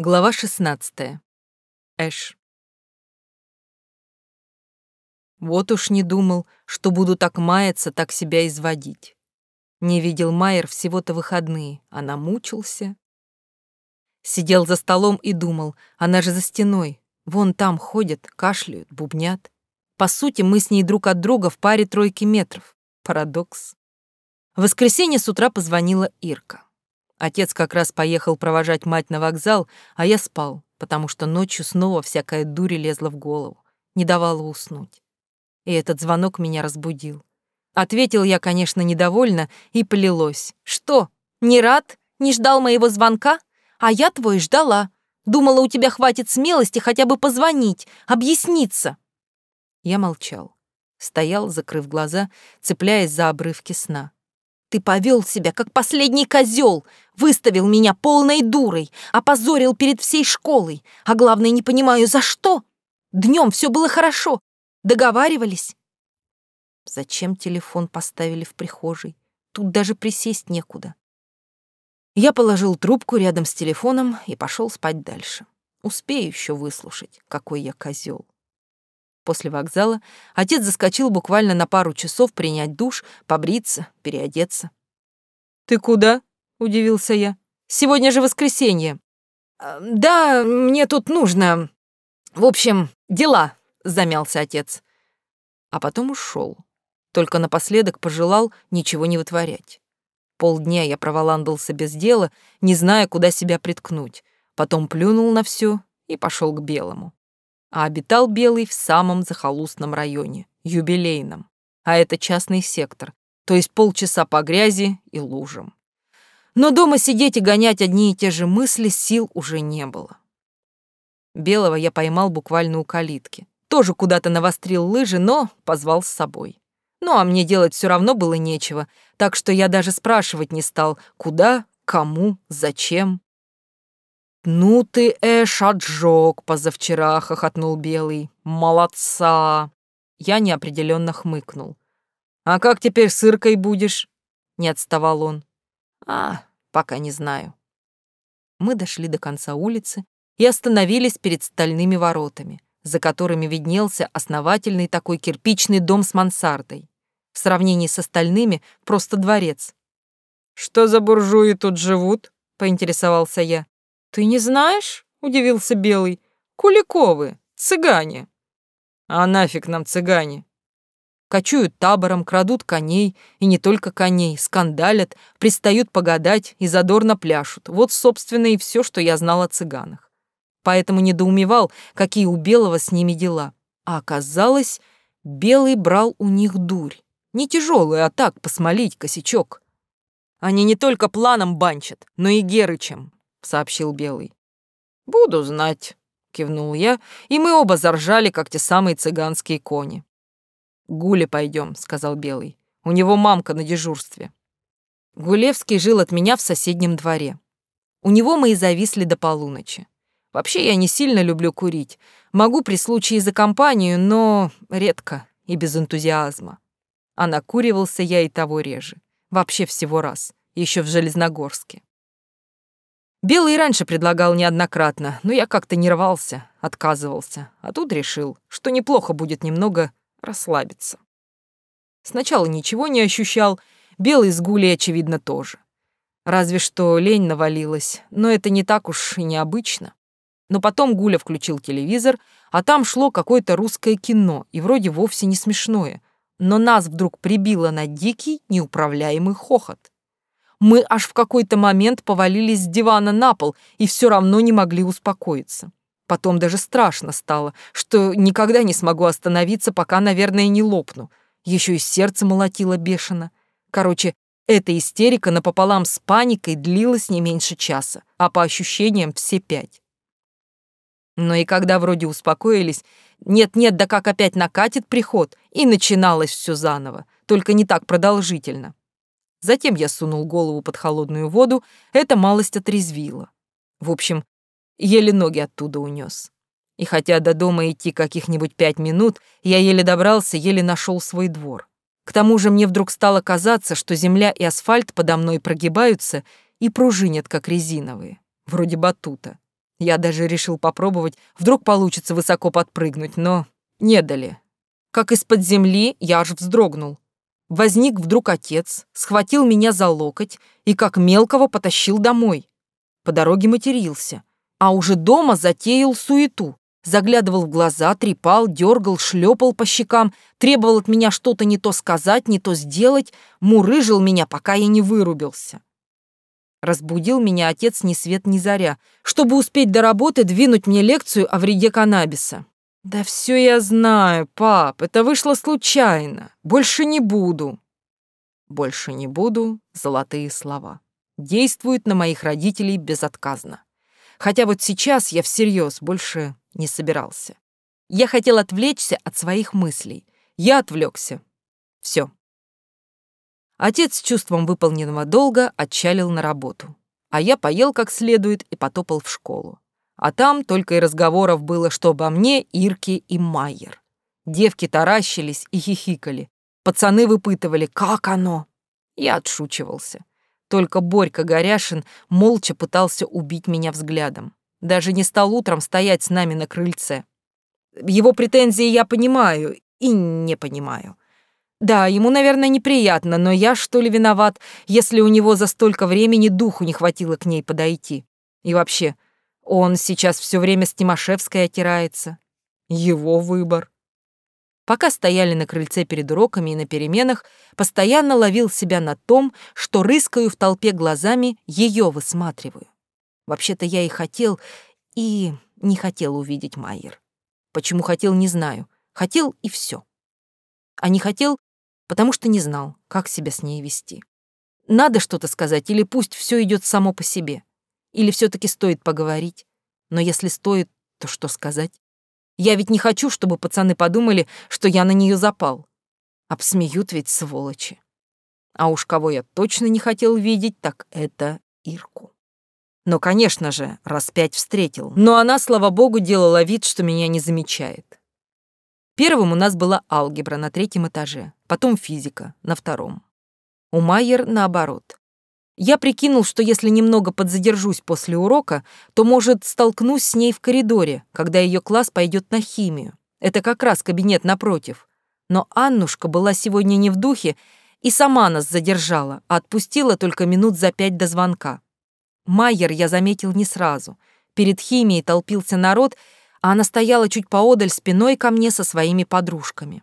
Глава 16. Эш. Вот уж не думал, что буду так маяться, так себя изводить. Не видел Майер всего-то выходные, а намучился. Сидел за столом и думал, она же за стеной. Вон там ходят, кашляют, бубнят. По сути, мы с ней друг от друга в паре тройки метров. Парадокс. В воскресенье с утра позвонила Ирка. Отец как раз поехал провожать мать на вокзал, а я спал, потому что ночью снова всякая дурь лезла в голову, не давала уснуть. И этот звонок меня разбудил. Ответил я, конечно, недовольно, и полилось. «Что, не рад? Не ждал моего звонка? А я твой ждала. Думала, у тебя хватит смелости хотя бы позвонить, объясниться». Я молчал. Стоял, закрыв глаза, цепляясь за обрывки сна. Ты повел себя, как последний козел, выставил меня полной дурой, опозорил перед всей школой, а главное, не понимаю, за что? Днем все было хорошо, договаривались. Зачем телефон поставили в прихожей? Тут даже присесть некуда. Я положил трубку рядом с телефоном и пошел спать дальше. Успею еще выслушать, какой я козел. После вокзала отец заскочил буквально на пару часов принять душ, побриться, переодеться. «Ты куда?» — удивился я. «Сегодня же воскресенье». «А, «Да, мне тут нужно... В общем, дела», — замялся отец. А потом ушел. Только напоследок пожелал ничего не вытворять. Полдня я проволандался без дела, не зная, куда себя приткнуть. Потом плюнул на все и пошел к белому а обитал Белый в самом захолустном районе, юбилейном, а это частный сектор, то есть полчаса по грязи и лужам. Но дома сидеть и гонять одни и те же мысли сил уже не было. Белого я поймал буквально у калитки. Тоже куда-то навострил лыжи, но позвал с собой. Ну, а мне делать все равно было нечего, так что я даже спрашивать не стал, куда, кому, зачем. «Ну ты, Эш, отжег позавчера», — хохотнул Белый. «Молодца!» Я неопределенно хмыкнул. «А как теперь с Иркой будешь?» — не отставал он. «А, пока не знаю». Мы дошли до конца улицы и остановились перед стальными воротами, за которыми виднелся основательный такой кирпичный дом с мансардой. В сравнении с остальными просто дворец. «Что за буржуи тут живут?» — поинтересовался я. «Ты не знаешь?» — удивился Белый. «Куликовы, цыгане». «А нафиг нам цыгане?» Кочуют табором, крадут коней, и не только коней, скандалят, пристают погадать и задорно пляшут. Вот, собственно, и все, что я знал о цыганах. Поэтому недоумевал, какие у Белого с ними дела. А оказалось, Белый брал у них дурь. Не тяжелую, а так, посмолить косячок. Они не только планом банчат, но и Герычем, — сообщил Белый. «Буду знать», — кивнул я, и мы оба заржали, как те самые цыганские кони. «Гуле пойдем», — сказал Белый. «У него мамка на дежурстве». Гулевский жил от меня в соседнем дворе. У него мы и зависли до полуночи. Вообще я не сильно люблю курить. Могу при случае за компанию, но редко и без энтузиазма. А накуривался я и того реже. Вообще всего раз, еще в Железногорске. Белый раньше предлагал неоднократно, но я как-то не рвался, отказывался, а тут решил, что неплохо будет немного расслабиться. Сначала ничего не ощущал, Белый с Гулей, очевидно, тоже. Разве что лень навалилась, но это не так уж и необычно. Но потом Гуля включил телевизор, а там шло какое-то русское кино, и вроде вовсе не смешное. Но нас вдруг прибило на дикий, неуправляемый хохот. Мы аж в какой-то момент повалились с дивана на пол и все равно не могли успокоиться. Потом даже страшно стало, что никогда не смогу остановиться, пока, наверное, не лопну. Еще и сердце молотило бешено. Короче, эта истерика напополам с паникой длилась не меньше часа, а по ощущениям все пять. Но и когда вроде успокоились, нет-нет, да как опять накатит приход, и начиналось все заново, только не так продолжительно. Затем я сунул голову под холодную воду, это малость отрезвило. В общем, еле ноги оттуда унес. И хотя до дома идти каких-нибудь пять минут, я еле добрался, еле нашел свой двор. К тому же мне вдруг стало казаться, что земля и асфальт подо мной прогибаются и пружинят, как резиновые, вроде батута. Я даже решил попробовать, вдруг получится высоко подпрыгнуть, но не дали. Как из-под земли я аж вздрогнул. Возник вдруг отец, схватил меня за локоть и как мелкого потащил домой. По дороге матерился, а уже дома затеял суету. Заглядывал в глаза, трепал, дергал, шлепал по щекам, требовал от меня что-то не то сказать, не то сделать, мурыжил меня, пока я не вырубился. Разбудил меня отец ни свет ни заря, чтобы успеть до работы двинуть мне лекцию о вреде каннабиса. «Да все я знаю, пап, это вышло случайно. Больше не буду». «Больше не буду» — золотые слова. Действуют на моих родителей безотказно. Хотя вот сейчас я всерьез больше не собирался. Я хотел отвлечься от своих мыслей. Я отвлекся. Все. Отец с чувством выполненного долга отчалил на работу, а я поел как следует и потопал в школу. А там только и разговоров было, что обо мне, Ирке и Майер. Девки таращились и хихикали. Пацаны выпытывали, как оно. Я отшучивался. Только Борька Горяшин молча пытался убить меня взглядом. Даже не стал утром стоять с нами на крыльце. Его претензии я понимаю и не понимаю. Да, ему, наверное, неприятно, но я, что ли, виноват, если у него за столько времени духу не хватило к ней подойти. И вообще, он сейчас все время с Тимошевской отирается. Его выбор. Пока стояли на крыльце перед уроками и на переменах, постоянно ловил себя на том, что рыскаю в толпе глазами, ее высматриваю. Вообще-то я и хотел, и не хотел увидеть Майер. Почему хотел, не знаю. Хотел и все. А не хотел, потому что не знал, как себя с ней вести. Надо что-то сказать, или пусть все идет само по себе. Или все-таки стоит поговорить? Но если стоит, то что сказать? Я ведь не хочу, чтобы пацаны подумали, что я на нее запал. Обсмеют ведь сволочи. А уж кого я точно не хотел видеть, так это Ирку. Но, конечно же, раз пять встретил. Но она, слава богу, делала вид, что меня не замечает. Первым у нас была алгебра на третьем этаже, потом физика на втором. У Майер наоборот. Я прикинул, что если немного подзадержусь после урока, то, может, столкнусь с ней в коридоре, когда ее класс пойдет на химию. Это как раз кабинет напротив. Но Аннушка была сегодня не в духе и сама нас задержала, а отпустила только минут за пять до звонка. Майер я заметил не сразу. Перед химией толпился народ, а она стояла чуть поодаль спиной ко мне со своими подружками.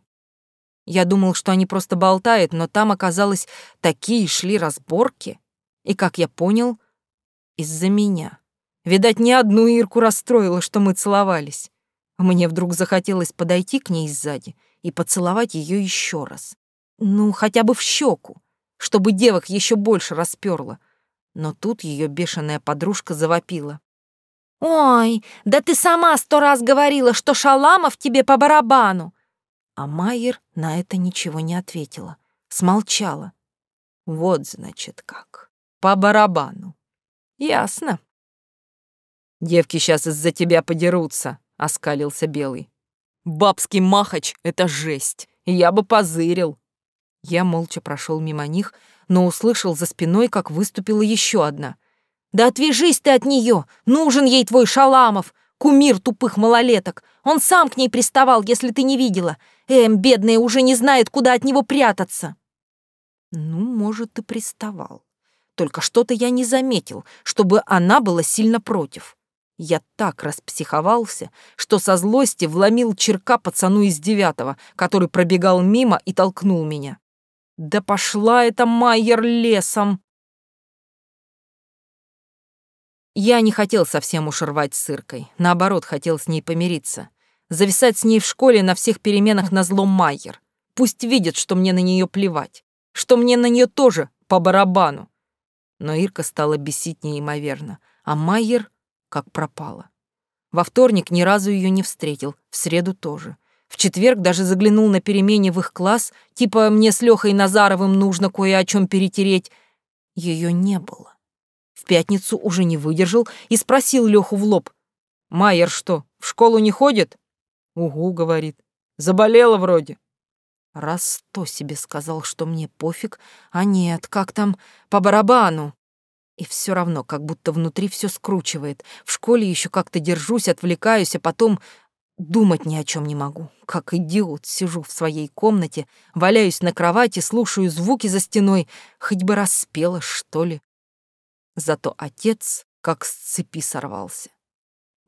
Я думал, что они просто болтают, но там оказалось такие шли разборки. И, как я понял, из-за меня. Видать, ни одну Ирку расстроило, что мы целовались. Мне вдруг захотелось подойти к ней сзади и поцеловать ее еще раз. Ну, хотя бы в щеку, чтобы девок еще больше расперла. Но тут ее бешеная подружка завопила. «Ой, да ты сама сто раз говорила, что Шаламов тебе по барабану!» А Майер на это ничего не ответила, смолчала. Вот, значит, как по барабану. Ясно. Девки сейчас из-за тебя подерутся, оскалился Белый. Бабский махач — это жесть, я бы позырил. Я молча прошел мимо них, но услышал за спиной, как выступила еще одна. «Да отвяжись ты от нее! Нужен ей твой Шаламов! Кумир тупых малолеток! Он сам к ней приставал, если ты не видела! Эм, бедная, уже не знает, куда от него прятаться!» «Ну, может, и приставал. Только что-то я не заметил, чтобы она была сильно против. Я так распсиховался, что со злости вломил черка пацану из девятого, который пробегал мимо и толкнул меня. Да пошла эта Майер лесом! Я не хотел совсем уж рвать с Иркой, наоборот, хотел с ней помириться. Зависать с ней в школе на всех переменах на злом Майер. Пусть видит, что мне на нее плевать, что мне на нее тоже по барабану. Но Ирка стала бесить неимоверно, а Майер как пропала. Во вторник ни разу ее не встретил, в среду тоже. В четверг даже заглянул на перемене в их класс, типа «мне с Лехой Назаровым нужно кое о чем перетереть». Ее не было. В пятницу уже не выдержал и спросил Леху в лоб. «Майер что, в школу не ходит?» «Угу», — говорит. «Заболела вроде». Раз сто себе сказал, что мне пофиг, а нет, как там, по барабану. И все равно, как будто внутри все скручивает. В школе еще как-то держусь, отвлекаюсь, а потом думать ни о чем не могу. Как идиот сижу в своей комнате, валяюсь на кровати, слушаю звуки за стеной, хоть бы распела, что ли. Зато отец как с цепи сорвался.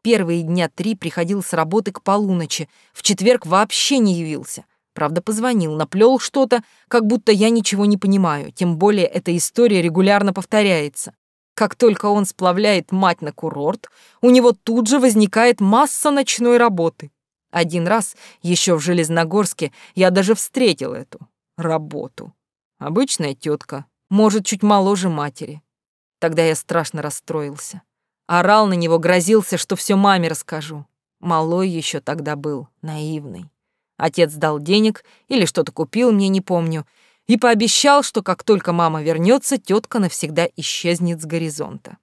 Первые дня три приходил с работы к полуночи, в четверг вообще не явился. Правда, позвонил, наплел что-то, как будто я ничего не понимаю, тем более эта история регулярно повторяется. Как только он сплавляет мать на курорт, у него тут же возникает масса ночной работы. Один раз, еще в Железногорске, я даже встретил эту работу. Обычная тетка, может, чуть моложе матери. Тогда я страшно расстроился. Орал на него, грозился, что все маме расскажу. Малой еще тогда был, наивный. Отец дал денег или что-то купил, мне не помню, и пообещал, что как только мама вернется, тетка навсегда исчезнет с горизонта.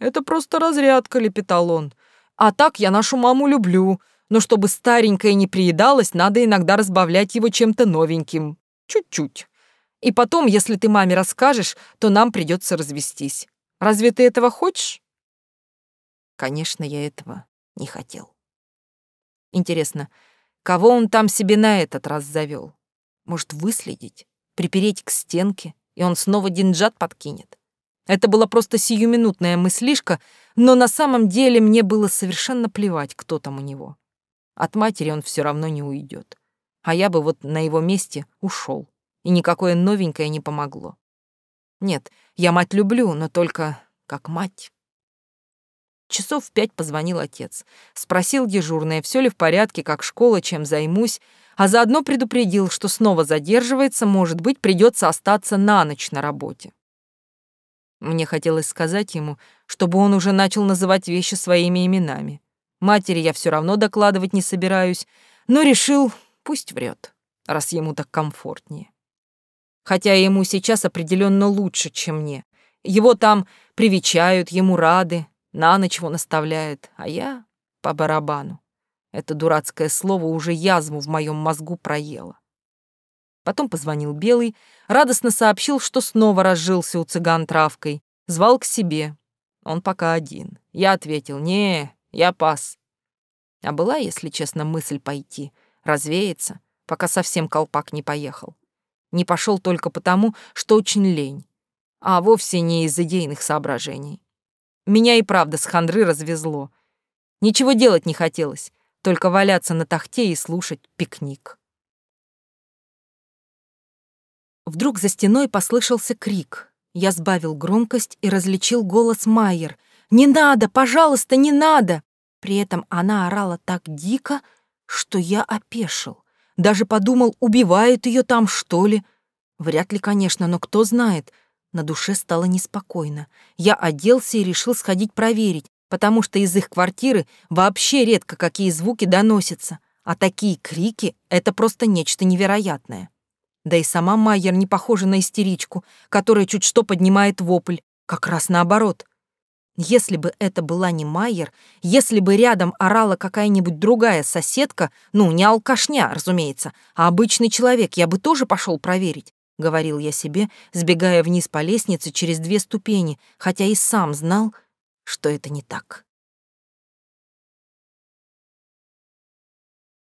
«Это просто разрядка», — лепетал он. «А так я нашу маму люблю, но чтобы старенькая не приедалась, надо иногда разбавлять его чем-то новеньким. Чуть-чуть. И потом, если ты маме расскажешь, то нам придется развестись. Разве ты этого хочешь?» Конечно, я этого не хотел. Интересно, кого он там себе на этот раз завел? Может, выследить, припереть к стенке, и он снова деньжат подкинет? Это была просто сиюминутная мыслишка, но на самом деле мне было совершенно плевать, кто там у него. От матери он все равно не уйдет. А я бы вот на его месте ушел, и никакое новенькое не помогло. Нет, я мать люблю, но только как мать. Часов в пять позвонил отец. Спросил дежурная, все ли в порядке, как школа, чем займусь, а заодно предупредил, что снова задерживается, может быть, придется остаться на ночь на работе. Мне хотелось сказать ему, чтобы он уже начал называть вещи своими именами. Матери я все равно докладывать не собираюсь, но решил, пусть врет, раз ему так комфортнее. Хотя ему сейчас определенно лучше, чем мне. Его там привечают, ему рады, на ночь его наставляют, а я по барабану. Это дурацкое слово уже язву в моем мозгу проело. Потом позвонил Белый, радостно сообщил, что снова разжился у цыган травкой, звал к себе. Он пока один. Я ответил, не, я пас. А была, если честно, мысль пойти, развеяться, пока совсем колпак не поехал. Не пошел только потому, что очень лень, а вовсе не из идейных соображений. Меня и правда с хандры развезло. Ничего делать не хотелось, только валяться на тахте и слушать пикник. Вдруг за стеной послышался крик. Я сбавил громкость и различил голос Майер. «Не надо! Пожалуйста, не надо!» При этом она орала так дико, что я опешил. Даже подумал, убивают ее там, что ли. Вряд ли, конечно, но кто знает — на душе стало неспокойно. Я оделся и решил сходить проверить, потому что из их квартиры вообще редко какие звуки доносятся, а такие крики — это просто нечто невероятное. Да и сама Майер не похожа на истеричку, которая чуть что поднимает вопль, как раз наоборот. Если бы это была не Майер, если бы рядом орала какая-нибудь другая соседка, ну, не алкашня, разумеется, а обычный человек, я бы тоже пошел проверить. — говорил я себе, сбегая вниз по лестнице через две ступени, хотя и сам знал, что это не так.